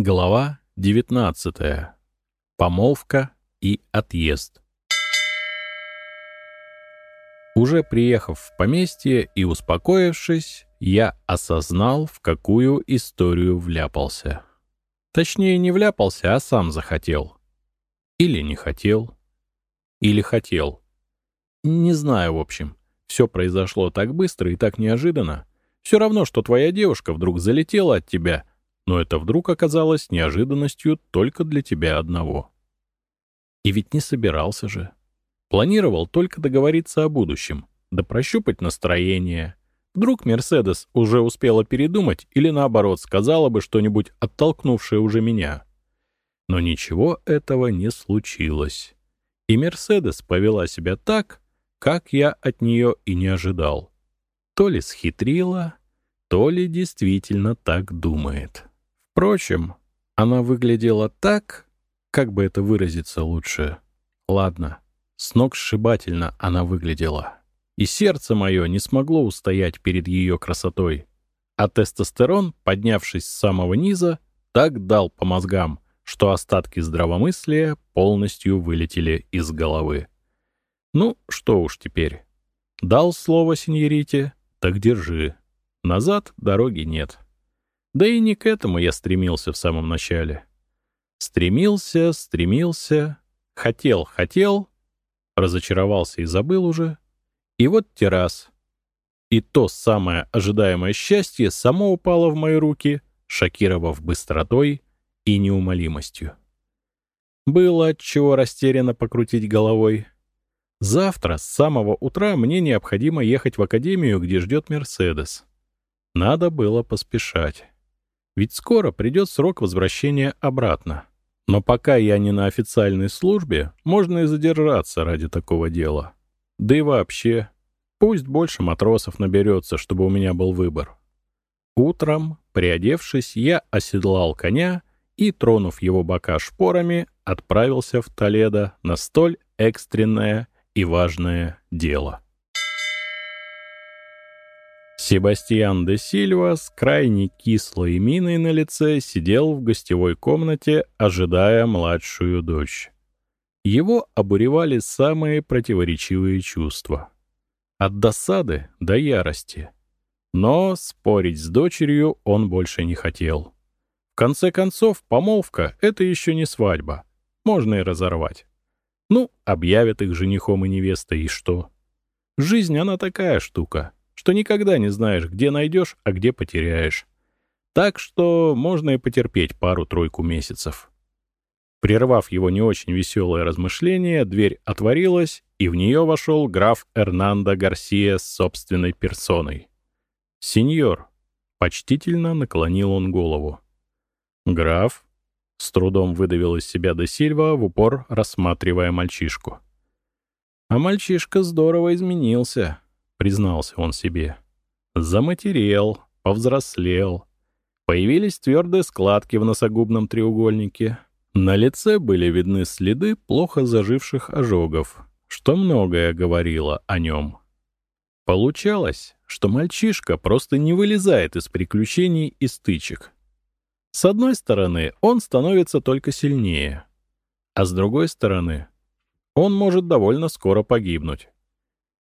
Глава 19. Помолвка и отъезд. Уже приехав в поместье и успокоившись, я осознал, в какую историю вляпался. Точнее, не вляпался, а сам захотел. Или не хотел. Или хотел. Не знаю, в общем. Все произошло так быстро и так неожиданно. Все равно, что твоя девушка вдруг залетела от тебя, но это вдруг оказалось неожиданностью только для тебя одного. И ведь не собирался же. Планировал только договориться о будущем, да прощупать настроение. Вдруг Мерседес уже успела передумать или, наоборот, сказала бы что-нибудь оттолкнувшее уже меня. Но ничего этого не случилось. И Мерседес повела себя так, как я от нее и не ожидал. То ли схитрила, то ли действительно так думает. Впрочем, она выглядела так, как бы это выразиться лучше. Ладно, с ног сшибательно она выглядела. И сердце мое не смогло устоять перед ее красотой. А тестостерон, поднявшись с самого низа, так дал по мозгам, что остатки здравомыслия полностью вылетели из головы. Ну, что уж теперь. Дал слово сеньорите, так держи. Назад дороги нет. Да и не к этому я стремился в самом начале. Стремился, стремился, хотел, хотел, разочаровался и забыл уже. И вот террас. И то самое ожидаемое счастье само упало в мои руки, шокировав быстротой и неумолимостью. Было от чего растерянно покрутить головой. Завтра с самого утра мне необходимо ехать в академию, где ждет Мерседес. Надо было поспешать. Ведь скоро придет срок возвращения обратно. Но пока я не на официальной службе, можно и задержаться ради такого дела. Да и вообще, пусть больше матросов наберется, чтобы у меня был выбор. Утром, приодевшись, я оседлал коня и, тронув его бока шпорами, отправился в Толедо на столь экстренное и важное дело. Себастьян де Сильва с крайне кислой миной на лице сидел в гостевой комнате, ожидая младшую дочь. Его обуревали самые противоречивые чувства. От досады до ярости. Но спорить с дочерью он больше не хотел. В конце концов, помолвка — это еще не свадьба. Можно и разорвать. Ну, объявят их женихом и невестой, и что? Жизнь, она такая штука, что никогда не знаешь, где найдешь, а где потеряешь. Так что можно и потерпеть пару-тройку месяцев. Прервав его не очень веселое размышление, дверь отворилась, и в нее вошел граф Эрнандо Гарсия с собственной персоной. «Сеньор», — почтительно наклонил он голову. «Граф», с трудом выдавил из себя де Сильва, в упор рассматривая мальчишку. А мальчишка здорово изменился, признался он себе. Заматерел, повзрослел. Появились твердые складки в носогубном треугольнике. На лице были видны следы плохо заживших ожогов, что многое говорило о нем. Получалось, что мальчишка просто не вылезает из приключений и стычек. С одной стороны, он становится только сильнее, а с другой стороны, он может довольно скоро погибнуть.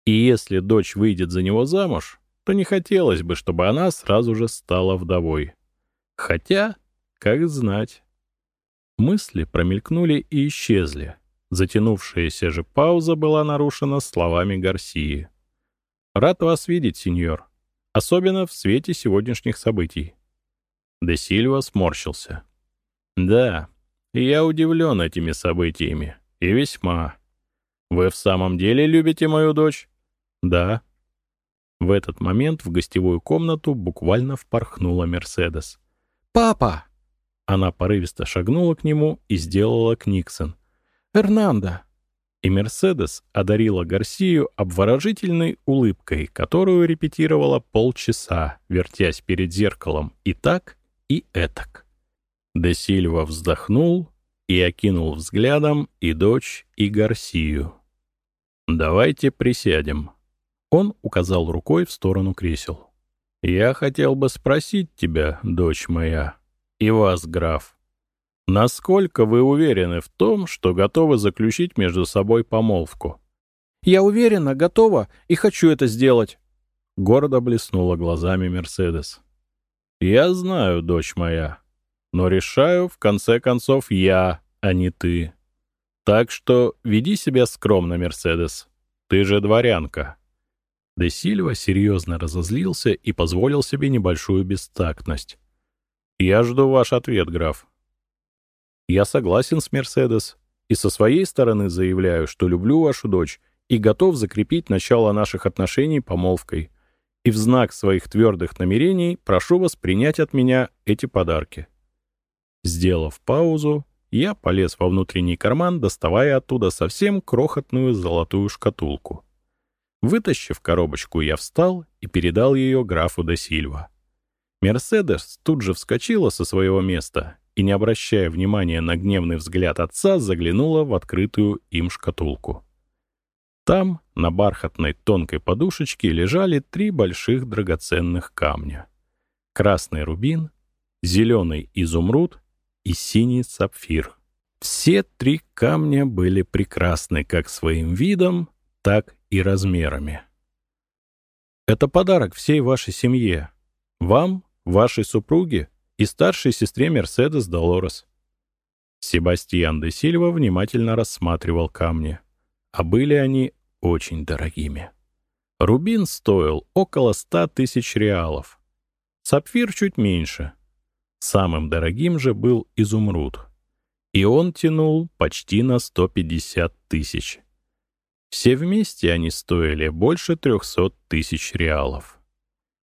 И если дочь выйдет за него замуж, то не хотелось бы, чтобы она сразу же стала вдовой. Хотя, как знать. Мысли промелькнули и исчезли. Затянувшаяся же пауза была нарушена словами Гарсии. «Рад вас видеть, сеньор, особенно в свете сегодняшних событий». Де Сильва сморщился. «Да, я удивлен этими событиями. И весьма. Вы в самом деле любите мою дочь?» «Да». В этот момент в гостевую комнату буквально впорхнула Мерседес. «Папа!» Она порывисто шагнула к нему и сделала Книксон. «Эрнандо!» И Мерседес одарила Гарсию обворожительной улыбкой, которую репетировала полчаса, вертясь перед зеркалом и так, и этак. Де Сильва вздохнул и окинул взглядом и дочь, и Гарсию. «Давайте присядем». Он указал рукой в сторону кресел. «Я хотел бы спросить тебя, дочь моя, и вас, граф, Насколько вы уверены в том, что готовы заключить между собой помолвку? Я уверена, готова и хочу это сделать. Гордо блеснула глазами Мерседес. Я знаю, дочь моя, но решаю, в конце концов, я, а не ты. Так что веди себя скромно, Мерседес. Ты же дворянка. Де Сильва серьезно разозлился и позволил себе небольшую бестактность. «Я жду ваш ответ, граф». «Я согласен с Мерседес и со своей стороны заявляю, что люблю вашу дочь и готов закрепить начало наших отношений помолвкой. И в знак своих твердых намерений прошу вас принять от меня эти подарки». Сделав паузу, я полез во внутренний карман, доставая оттуда совсем крохотную золотую шкатулку. Вытащив коробочку, я встал и передал ее графу де Сильва. Мерседес тут же вскочила со своего места и, не обращая внимания на гневный взгляд отца, заглянула в открытую им шкатулку. Там, на бархатной тонкой подушечке, лежали три больших драгоценных камня. Красный рубин, зеленый изумруд и синий сапфир. Все три камня были прекрасны как своим видом, так и размерами. Это подарок всей вашей семье. Вам, вашей супруге и старшей сестре Мерседес Долорес. Себастьян де Сильва внимательно рассматривал камни, а были они очень дорогими. Рубин стоил около ста тысяч реалов. Сапфир чуть меньше. Самым дорогим же был изумруд. И он тянул почти на 150 тысяч. Все вместе они стоили больше 300 тысяч реалов.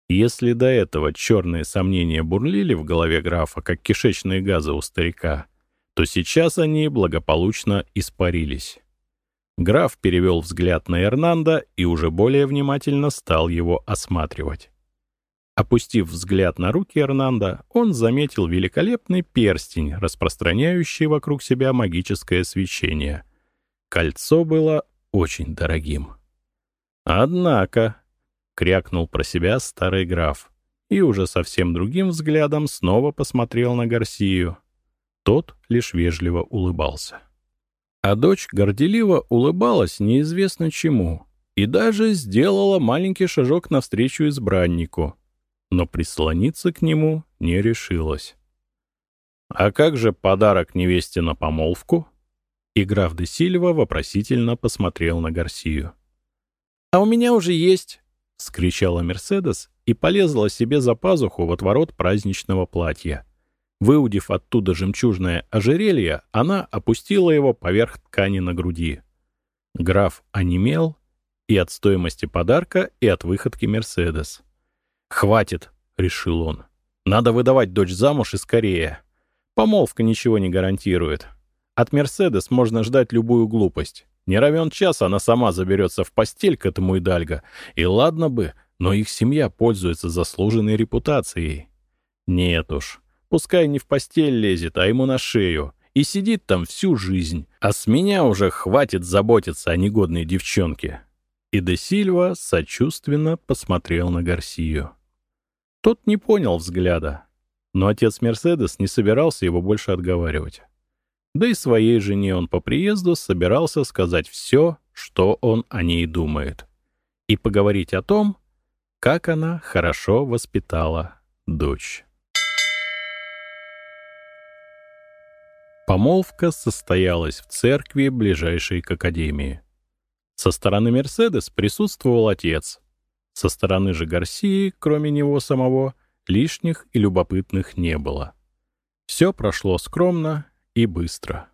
Если до этого черные сомнения бурлили в голове графа, как кишечные газы у старика, то сейчас они благополучно испарились. Граф перевел взгляд на Эрнанда и уже более внимательно стал его осматривать. Опустив взгляд на руки Эрнанда, он заметил великолепный перстень, распространяющий вокруг себя магическое свечение. Кольцо было очень дорогим. «Однако», — крякнул про себя старый граф и уже совсем другим взглядом снова посмотрел на Гарсию. Тот лишь вежливо улыбался. А дочь горделиво улыбалась неизвестно чему и даже сделала маленький шажок навстречу избраннику, но прислониться к нему не решилась. «А как же подарок невесте на помолвку?» И граф де Сильва вопросительно посмотрел на Гарсию. «А у меня уже есть!» — скричала Мерседес и полезла себе за пазуху в отворот праздничного платья. Выудив оттуда жемчужное ожерелье, она опустила его поверх ткани на груди. Граф онемел и от стоимости подарка, и от выходки Мерседес. «Хватит!» — решил он. «Надо выдавать дочь замуж и скорее. Помолвка ничего не гарантирует. От Мерседес можно ждать любую глупость. Не равен час она сама заберется в постель к этому Идальго. И ладно бы, но их семья пользуется заслуженной репутацией. Нет уж, пускай не в постель лезет, а ему на шею. И сидит там всю жизнь. А с меня уже хватит заботиться о негодной девчонке. И де Сильва сочувственно посмотрел на Гарсию. Тот не понял взгляда, но отец Мерседес не собирался его больше отговаривать. Да и своей жене он по приезду собирался сказать все, что он о ней думает. И поговорить о том, как она хорошо воспитала дочь. Помолвка состоялась в церкви, ближайшей к академии. Со стороны Мерседес присутствовал отец. Со стороны же Гарсии, кроме него самого, лишних и любопытных не было. Все прошло скромно и быстро.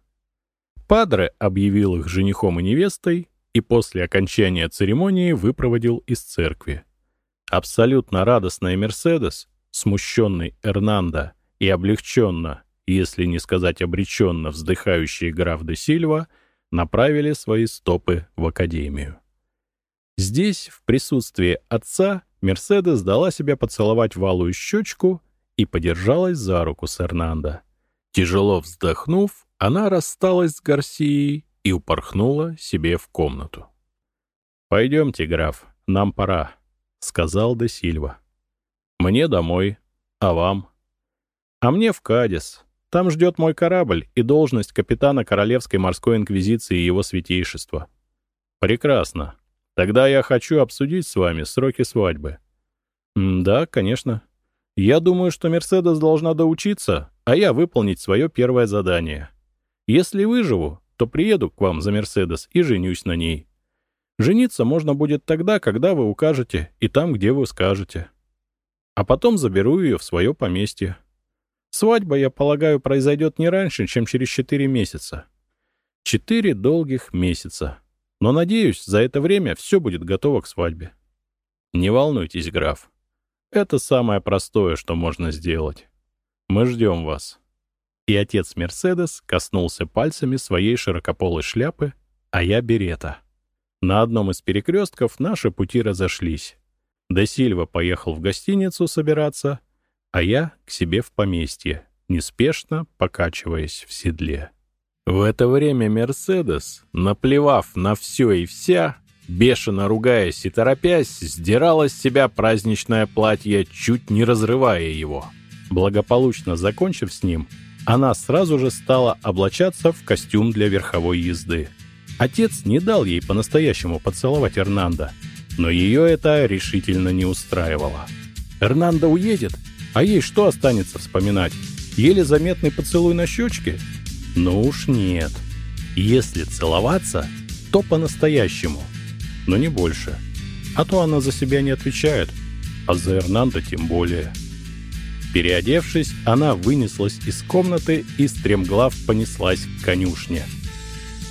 Падре объявил их женихом и невестой и после окончания церемонии выпроводил из церкви. Абсолютно радостная Мерседес, смущенный Эрнандо и облегченно, если не сказать обреченно вздыхающий граф де Сильва, направили свои стопы в академию. Здесь, в присутствии отца, Мерседес дала себя поцеловать валую щечку и подержалась за руку с Эрнандо. Тяжело вздохнув, она рассталась с Гарсией и упорхнула себе в комнату. «Пойдемте, граф, нам пора», — сказал де Сильва. «Мне домой, а вам?» «А мне в Кадис. Там ждет мой корабль и должность капитана Королевской морской инквизиции и его святейшества. Прекрасно. Тогда я хочу обсудить с вами сроки свадьбы. Да, конечно. Я думаю, что Мерседес должна доучиться, а я выполнить свое первое задание. Если выживу, то приеду к вам за Мерседес и женюсь на ней. Жениться можно будет тогда, когда вы укажете, и там, где вы скажете. А потом заберу ее в свое поместье. Свадьба, я полагаю, произойдет не раньше, чем через четыре месяца. Четыре долгих месяца. Но, надеюсь, за это время все будет готово к свадьбе. Не волнуйтесь, граф. Это самое простое, что можно сделать. Мы ждем вас. И отец Мерседес коснулся пальцами своей широкополой шляпы, а я берета. На одном из перекрестков наши пути разошлись. Де Сильва поехал в гостиницу собираться, а я к себе в поместье, неспешно покачиваясь в седле. В это время Мерседес, наплевав на все и вся, бешено ругаясь и торопясь, сдирала с себя праздничное платье, чуть не разрывая его. Благополучно закончив с ним, она сразу же стала облачаться в костюм для верховой езды. Отец не дал ей по-настоящему поцеловать Эрнанда, но ее это решительно не устраивало. Эрнанда уедет, а ей что останется вспоминать? Еле заметный поцелуй на щечке? Ну уж нет. Если целоваться, то по-настоящему, но не больше. А то она за себя не отвечает, а за Эрнанда тем более. Переодевшись, она вынеслась из комнаты и стремглав понеслась к конюшне.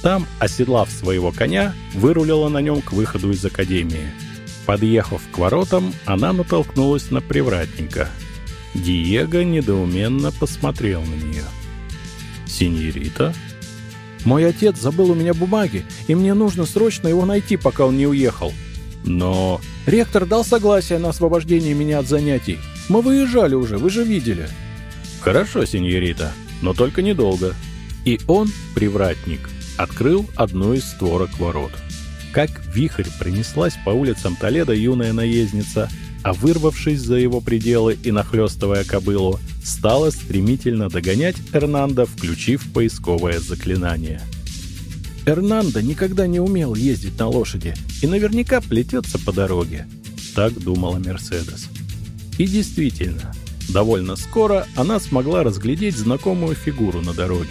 Там, оседлав своего коня, вырулила на нем к выходу из академии. Подъехав к воротам, она натолкнулась на привратника. Диего недоуменно посмотрел на нее. «Синьорита?» «Мой отец забыл у меня бумаги, и мне нужно срочно его найти, пока он не уехал». «Но...» «Ректор дал согласие на освобождение меня от занятий. Мы выезжали уже, вы же видели». «Хорошо, сеньорита, но только недолго». И он, привратник, открыл одну из створок ворот. Как вихрь принеслась по улицам Толеда юная наездница, а вырвавшись за его пределы и нахлестывая кобылу, стала стремительно догонять Эрнанда, включив поисковое заклинание. Эрнандо никогда не умел ездить на лошади и наверняка плетется по дороге. Так думала Мерседес. И действительно, довольно скоро она смогла разглядеть знакомую фигуру на дороге.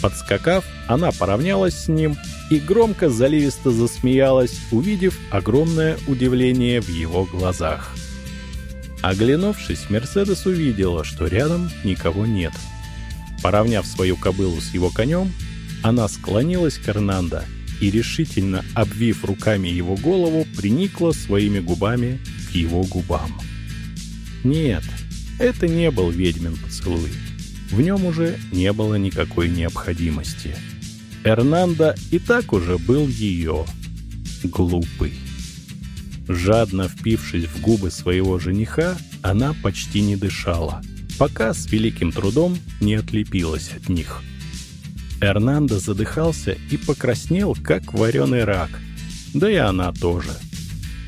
Подскакав, она поравнялась с ним и громко заливисто засмеялась, увидев огромное удивление в его глазах. Оглянувшись, Мерседес увидела, что рядом никого нет. Поравняв свою кобылу с его конем, она склонилась к Эрнандо и, решительно обвив руками его голову, приникла своими губами к его губам. Нет, это не был ведьмин поцелуй. В нем уже не было никакой необходимости. Эрнандо и так уже был ее глупый. Жадно впившись в губы своего жениха, она почти не дышала, пока с великим трудом не отлепилась от них. Эрнандо задыхался и покраснел, как вареный рак. Да и она тоже.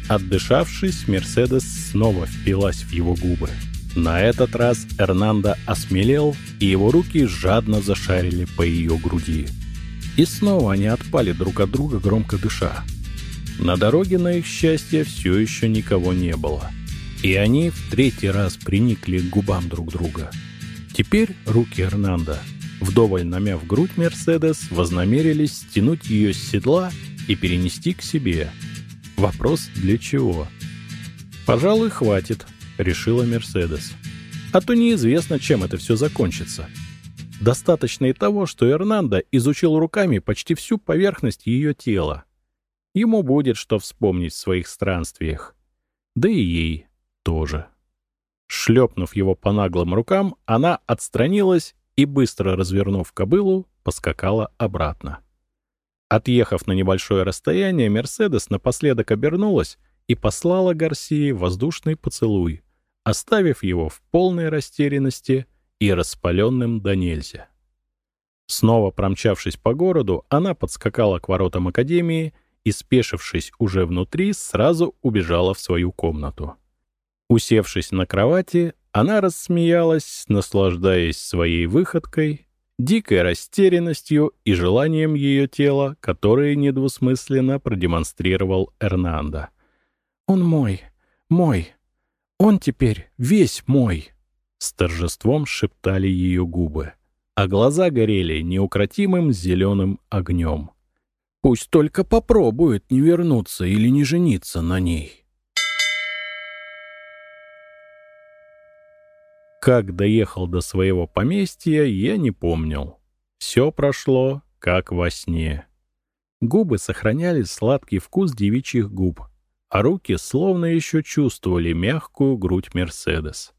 Отдышавшись, Мерседес снова впилась в его губы. На этот раз Эрнандо осмелел, и его руки жадно зашарили по ее груди. И снова они отпали друг от друга, громко дыша. На дороге, на их счастье, все еще никого не было. И они в третий раз приникли к губам друг друга. Теперь руки Эрнанда, вдоволь намяв грудь Мерседес, вознамерились стянуть ее с седла и перенести к себе. Вопрос для чего? «Пожалуй, хватит», — решила Мерседес. «А то неизвестно, чем это все закончится». Достаточно и того, что Эрнандо изучил руками почти всю поверхность ее тела. Ему будет что вспомнить в своих странствиях. Да и ей тоже. Шлепнув его по наглым рукам, она отстранилась и, быстро развернув кобылу, поскакала обратно. Отъехав на небольшое расстояние, Мерседес напоследок обернулась и послала Гарсии воздушный поцелуй, оставив его в полной растерянности — и распаленным до нельзя. Снова промчавшись по городу, она подскакала к воротам Академии и, спешившись уже внутри, сразу убежала в свою комнату. Усевшись на кровати, Она рассмеялась, наслаждаясь своей выходкой, дикой растерянностью и желанием ее тела, которые недвусмысленно продемонстрировал Эрнандо. «Он мой, мой, он теперь весь мой!» С торжеством шептали ее губы, а глаза горели неукротимым зеленым огнем. «Пусть только попробует не вернуться или не жениться на ней!» Как доехал до своего поместья, я не помнил. Все прошло, как во сне. Губы сохраняли сладкий вкус девичьих губ, а руки словно еще чувствовали мягкую грудь Мерседес.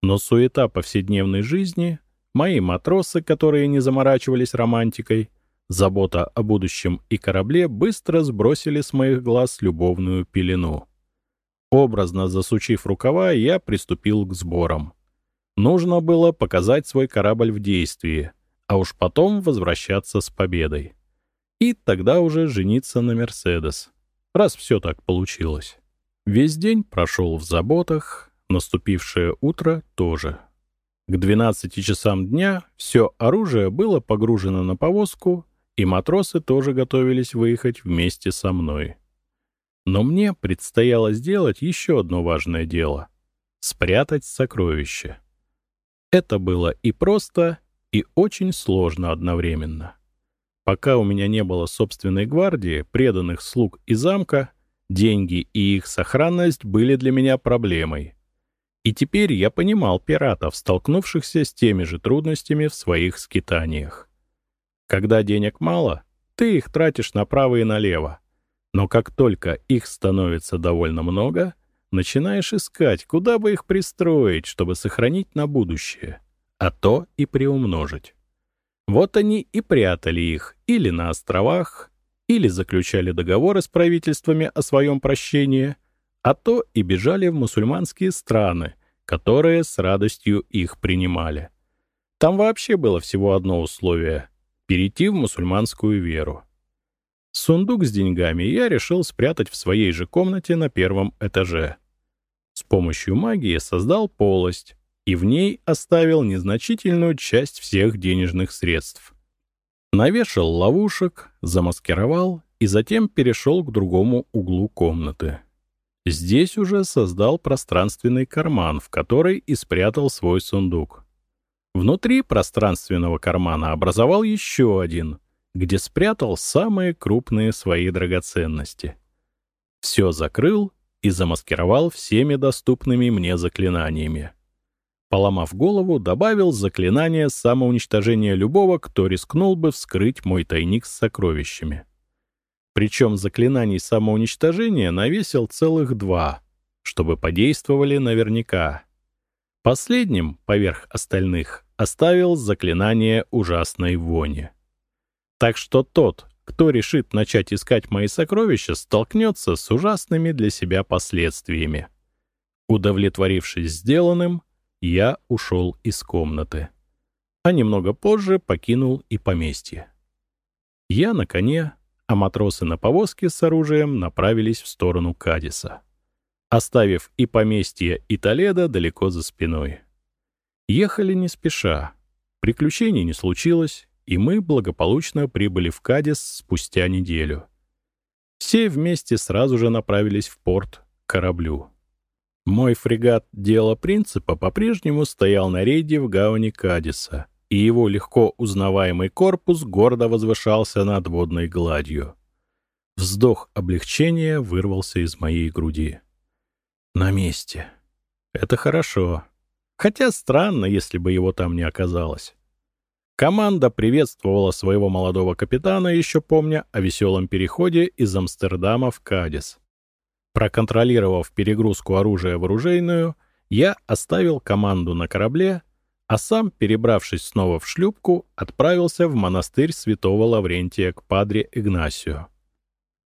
Но суета повседневной жизни, мои матросы, которые не заморачивались романтикой, забота о будущем и корабле быстро сбросили с моих глаз любовную пелену. Образно засучив рукава, я приступил к сборам. Нужно было показать свой корабль в действии, а уж потом возвращаться с победой. И тогда уже жениться на «Мерседес», раз все так получилось. Весь день прошел в заботах, наступившее утро тоже. К 12 часам дня все оружие было погружено на повозку, и матросы тоже готовились выехать вместе со мной. Но мне предстояло сделать еще одно важное дело — спрятать сокровище. Это было и просто, и очень сложно одновременно. Пока у меня не было собственной гвардии, преданных слуг и замка, деньги и их сохранность были для меня проблемой. И теперь я понимал пиратов, столкнувшихся с теми же трудностями в своих скитаниях. Когда денег мало, ты их тратишь направо и налево. Но как только их становится довольно много, начинаешь искать, куда бы их пристроить, чтобы сохранить на будущее, а то и приумножить. Вот они и прятали их или на островах, или заключали договоры с правительствами о своем прощении, а то и бежали в мусульманские страны, которые с радостью их принимали. Там вообще было всего одно условие — перейти в мусульманскую веру. Сундук с деньгами я решил спрятать в своей же комнате на первом этаже — с помощью магии создал полость и в ней оставил незначительную часть всех денежных средств. Навешал ловушек, замаскировал и затем перешел к другому углу комнаты. Здесь уже создал пространственный карман, в который и спрятал свой сундук. Внутри пространственного кармана образовал еще один, где спрятал самые крупные свои драгоценности. Все закрыл и замаскировал всеми доступными мне заклинаниями. Поломав голову, добавил заклинание самоуничтожения любого, кто рискнул бы вскрыть мой тайник с сокровищами. Причем заклинаний самоуничтожения навесил целых два, чтобы подействовали наверняка. Последним, поверх остальных, оставил заклинание ужасной вони. Так что тот, кто решит начать искать мои сокровища, столкнется с ужасными для себя последствиями. Удовлетворившись сделанным, я ушел из комнаты. А немного позже покинул и поместье. Я на коне, а матросы на повозке с оружием направились в сторону Кадиса, оставив и поместье, и Толедо далеко за спиной. Ехали не спеша. Приключений не случилось, и мы благополучно прибыли в Кадис спустя неделю. Все вместе сразу же направились в порт к кораблю. Мой фрегат «Дело принципа» по-прежнему стоял на рейде в гавани Кадиса, и его легко узнаваемый корпус гордо возвышался над водной гладью. Вздох облегчения вырвался из моей груди. На месте. Это хорошо. Хотя странно, если бы его там не оказалось. Команда приветствовала своего молодого капитана, еще помня о веселом переходе из Амстердама в Кадис. Проконтролировав перегрузку оружия в оружейную, я оставил команду на корабле, а сам, перебравшись снова в шлюпку, отправился в монастырь святого Лаврентия к падре Игнасию.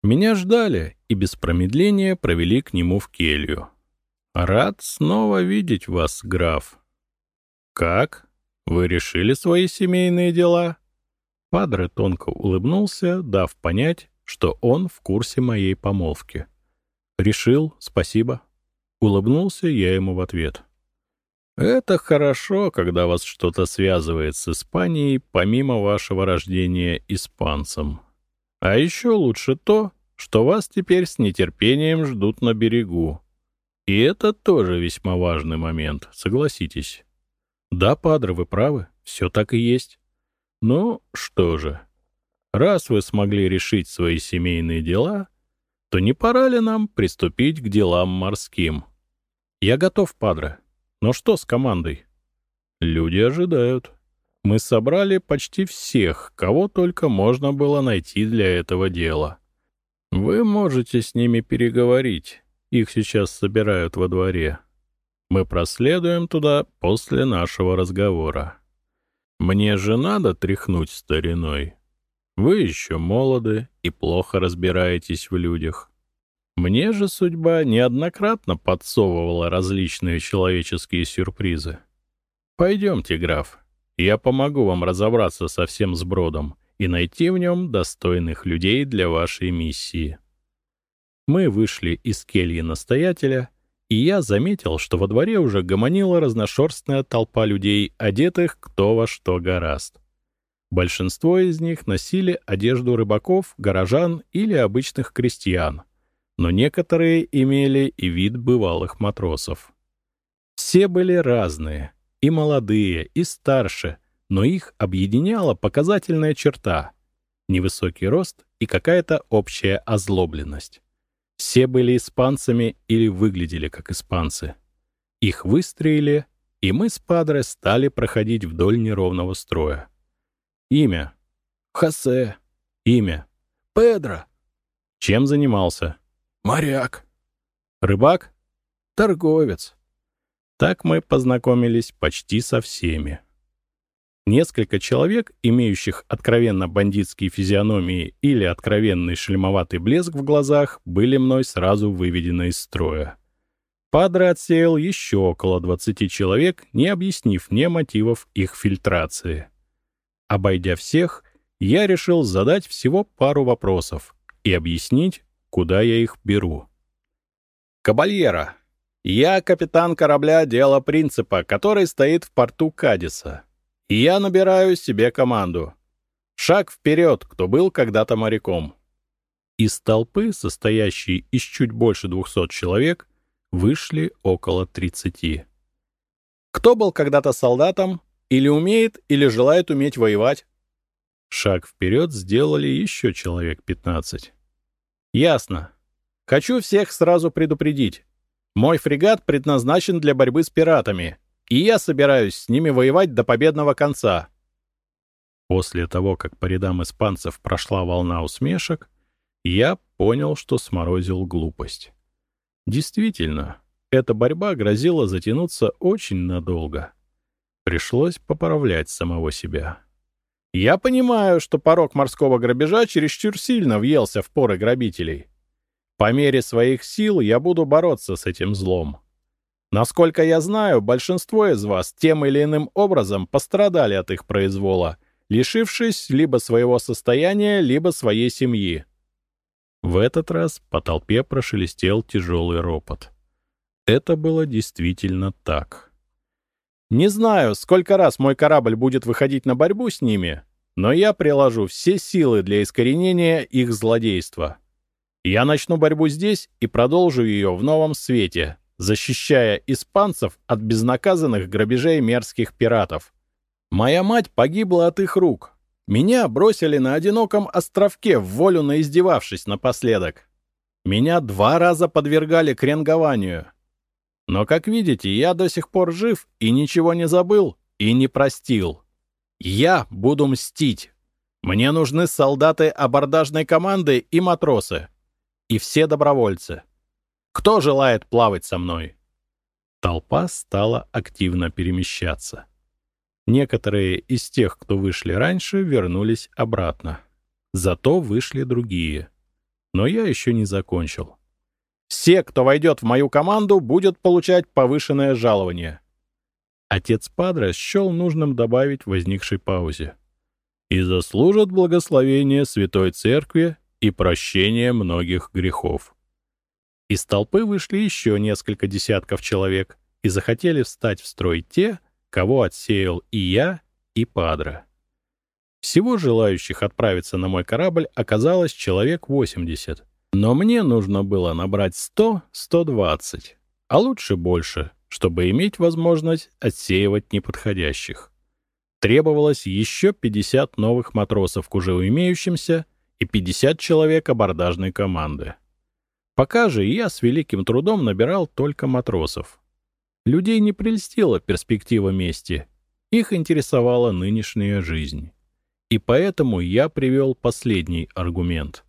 Меня ждали и без промедления провели к нему в келью. «Рад снова видеть вас, граф». «Как?» Вы решили свои семейные дела?» Падре тонко улыбнулся, дав понять, что он в курсе моей помолвки. «Решил, спасибо». Улыбнулся я ему в ответ. Это хорошо, когда вас что-то связывает с Испанией, помимо вашего рождения испанцем. А еще лучше то, что вас теперь с нетерпением ждут на берегу. И это тоже весьма важный момент, согласитесь. Да, падре, вы правы, все так и есть. Ну, что же, раз вы смогли решить свои семейные дела, то не пора ли нам приступить к делам морским? Я готов, падре. Но что с командой? Люди ожидают. Мы собрали почти всех, кого только можно было найти для этого дела. Вы можете с ними переговорить. Их сейчас собирают во дворе. Мы проследуем туда после нашего разговора. Мне же надо тряхнуть стариной. Вы еще молоды и плохо разбираетесь в людях. Мне же судьба неоднократно подсовывала различные человеческие сюрпризы. Пойдемте, граф, я помогу вам разобраться со всем сбродом и найти в нем достойных людей для вашей миссии. Мы вышли из кельи настоятеля, и я заметил, что во дворе уже гомонила разношерстная толпа людей, одетых кто во что гораст. Большинство из них носили одежду рыбаков, горожан или обычных крестьян — но некоторые имели и вид бывалых матросов. Все были разные, и молодые, и старше, но их объединяла показательная черта — невысокий рост и какая-то общая озлобленность. Все были испанцами или выглядели как испанцы. Их выстроили, и мы с Падре стали проходить вдоль неровного строя. Имя. Хосе. Имя. Педро. Чем занимался? Моряк. Рыбак? Торговец. Так мы познакомились почти со всеми. Несколько человек, имеющих откровенно бандитские физиономии или откровенный шлемоватый блеск в глазах, были мной сразу выведены из строя. Падре отсеял еще около 20 человек, не объяснив мне мотивов их фильтрации. Обойдя всех, я решил задать всего пару вопросов и объяснить, куда я их беру. «Кабальера, я капитан корабля «Дело принципа», который стоит в порту Кадиса. И я набираю себе команду. Шаг вперед, кто был когда-то моряком». Из толпы, состоящей из чуть больше двухсот человек, вышли около тридцати. Кто был когда-то солдатом, или умеет, или желает уметь воевать? Шаг вперед сделали еще человек пятнадцать. «Ясно. Хочу всех сразу предупредить. Мой фрегат предназначен для борьбы с пиратами, и я собираюсь с ними воевать до победного конца». После того, как по рядам испанцев прошла волна усмешек, я понял, что сморозил глупость. Действительно, эта борьба грозила затянуться очень надолго. Пришлось поправлять самого себя. Я понимаю, что порог морского грабежа чересчур сильно въелся в поры грабителей. По мере своих сил я буду бороться с этим злом. Насколько я знаю, большинство из вас тем или иным образом пострадали от их произвола, лишившись либо своего состояния, либо своей семьи. В этот раз по толпе прошелестел тяжелый ропот. Это было действительно так. Не знаю, сколько раз мой корабль будет выходить на борьбу с ними, но я приложу все силы для искоренения их злодейства. Я начну борьбу здесь и продолжу ее в новом свете, защищая испанцев от безнаказанных грабежей мерзких пиратов. Моя мать погибла от их рук. Меня бросили на одиноком островке, в волю наиздевавшись напоследок. Меня два раза подвергали кренгованию. Но, как видите, я до сих пор жив и ничего не забыл и не простил. Я буду мстить. Мне нужны солдаты абордажной команды и матросы. И все добровольцы. Кто желает плавать со мной? Толпа стала активно перемещаться. Некоторые из тех, кто вышли раньше, вернулись обратно. Зато вышли другие. Но я еще не закончил. Все, кто войдет в мою команду, будет получать повышенное жалование. Отец Падре счел нужным добавить в возникшей паузе. «И заслужат благословение Святой Церкви и прощение многих грехов». Из толпы вышли еще несколько десятков человек, и захотели встать в строй те, кого отсеял и я, и Падре. Всего желающих отправиться на мой корабль оказалось человек 80. Но мне нужно было набрать 100-120, а лучше больше, чтобы иметь возможность отсеивать неподходящих. Требовалось еще 50 новых матросов к уже имеющимся и 50 человек абордажной команды. Пока же я с великим трудом набирал только матросов. Людей не прельстила перспектива мести, их интересовала нынешняя жизнь. И поэтому я привел последний аргумент.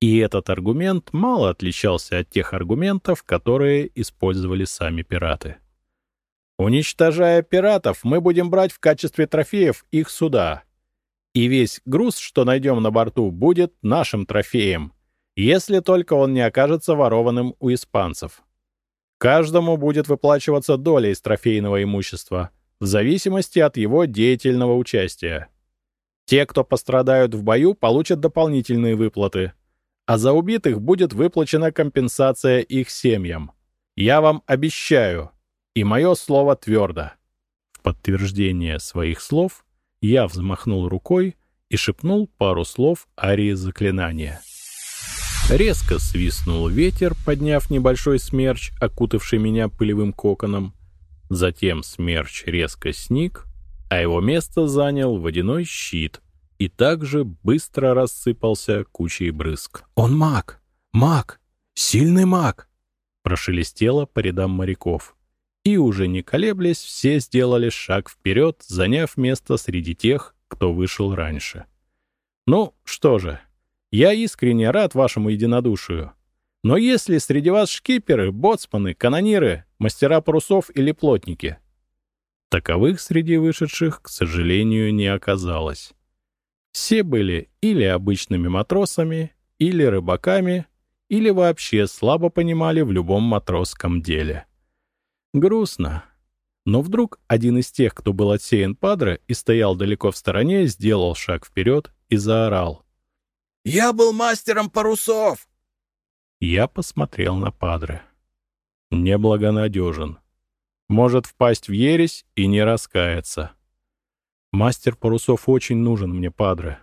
И этот аргумент мало отличался от тех аргументов, которые использовали сами пираты. Уничтожая пиратов, мы будем брать в качестве трофеев их суда. И весь груз, что найдем на борту, будет нашим трофеем, если только он не окажется ворованным у испанцев. Каждому будет выплачиваться доля из трофейного имущества, в зависимости от его деятельного участия. Те, кто пострадают в бою, получат дополнительные выплаты, а за убитых будет выплачена компенсация их семьям. Я вам обещаю, и мое слово твердо. В подтверждение своих слов я взмахнул рукой и шепнул пару слов арии заклинания. Резко свистнул ветер, подняв небольшой смерч, окутавший меня пылевым коконом. Затем смерч резко сник, а его место занял водяной щит и также быстро рассыпался кучей брызг. «Он маг! Маг! Сильный маг!» прошелестело по рядам моряков. И уже не колеблясь, все сделали шаг вперед, заняв место среди тех, кто вышел раньше. «Ну, что же, я искренне рад вашему единодушию. Но есть ли среди вас шкиперы, боцманы, канониры, мастера парусов или плотники?» Таковых среди вышедших, к сожалению, не оказалось. Все были или обычными матросами, или рыбаками, или вообще слабо понимали в любом матросском деле. Грустно. Но вдруг один из тех, кто был отсеян падре и стоял далеко в стороне, сделал шаг вперед и заорал. «Я был мастером парусов!» Я посмотрел на падре. Неблагонадежен. Может впасть в ересь и не раскаяться. Мастер парусов очень нужен мне, падре.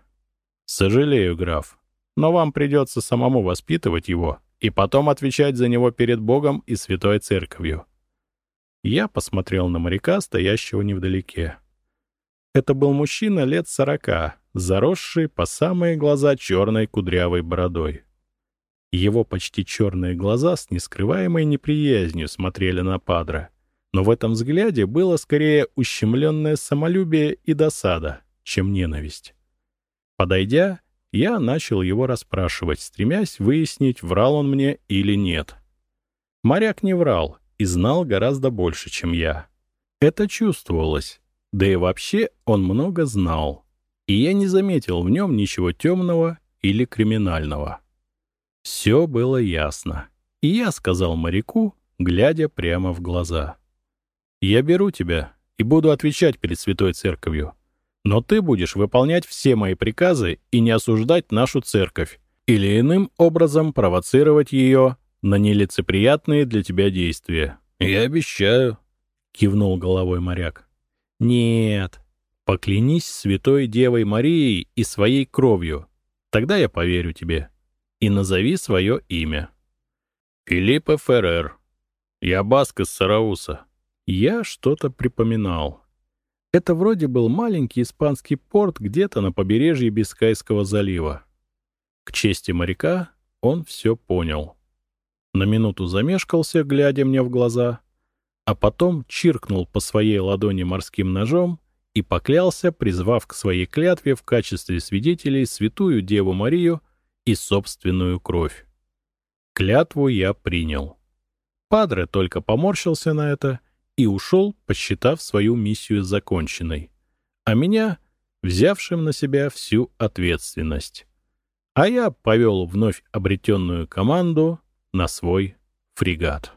Сожалею, граф, но вам придется самому воспитывать его и потом отвечать за него перед Богом и Святой Церковью. Я посмотрел на моряка, стоящего невдалеке. Это был мужчина лет сорока, заросший по самые глаза черной кудрявой бородой. Его почти черные глаза с нескрываемой неприязнью смотрели на Падра, но в этом взгляде было скорее ущемленное самолюбие и досада, чем ненависть. Подойдя, я начал его расспрашивать, стремясь выяснить, врал он мне или нет. Моряк не врал и знал гораздо больше, чем я. Это чувствовалось, да и вообще он много знал и я не заметил в нем ничего темного или криминального. Все было ясно, и я сказал моряку, глядя прямо в глаза. «Я беру тебя и буду отвечать перед Святой Церковью, но ты будешь выполнять все мои приказы и не осуждать нашу церковь или иным образом провоцировать ее на нелицеприятные для тебя действия. Я обещаю», — кивнул головой моряк. «Нет, Поклянись святой Девой Марией и своей кровью. Тогда я поверю тебе. И назови свое имя. Филиппе Феррер. Я Баск из Сарауса. Я что-то припоминал. Это вроде был маленький испанский порт где-то на побережье Бискайского залива. К чести моряка он все понял. На минуту замешкался, глядя мне в глаза, а потом чиркнул по своей ладони морским ножом и поклялся, призвав к своей клятве в качестве свидетелей святую Деву Марию и собственную кровь. Клятву я принял. Падре только поморщился на это и ушел, посчитав свою миссию законченной, а меня — взявшим на себя всю ответственность. А я повел вновь обретенную команду на свой фрегат.